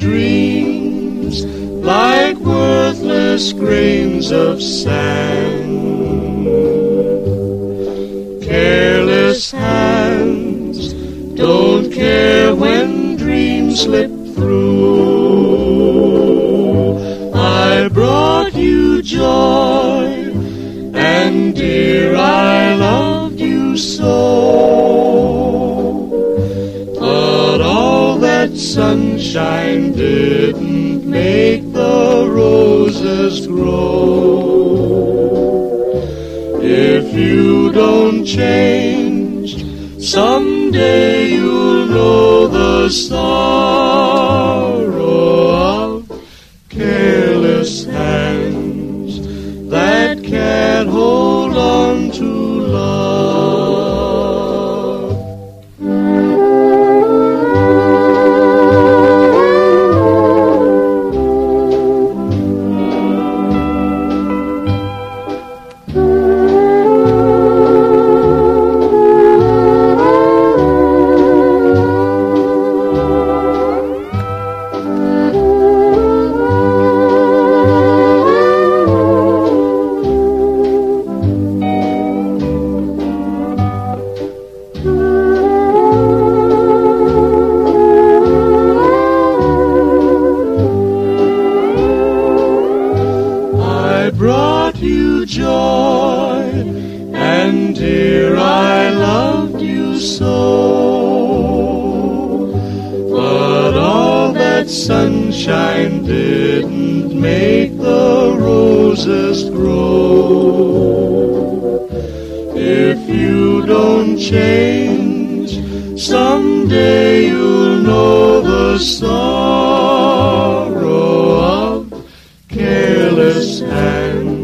hands like worthless grains of sand. Careless hands don't care when dreams slip through. I brought you joy, that sunshine didn't make the roses grow. If you don't change, someday you'll know the sorrow of careless hands that can't hold on to brought you joy, and dear, I loved you so. But all that sunshine didn't make the roses grow. If you don't change, someday you'll know the sorrow This hand.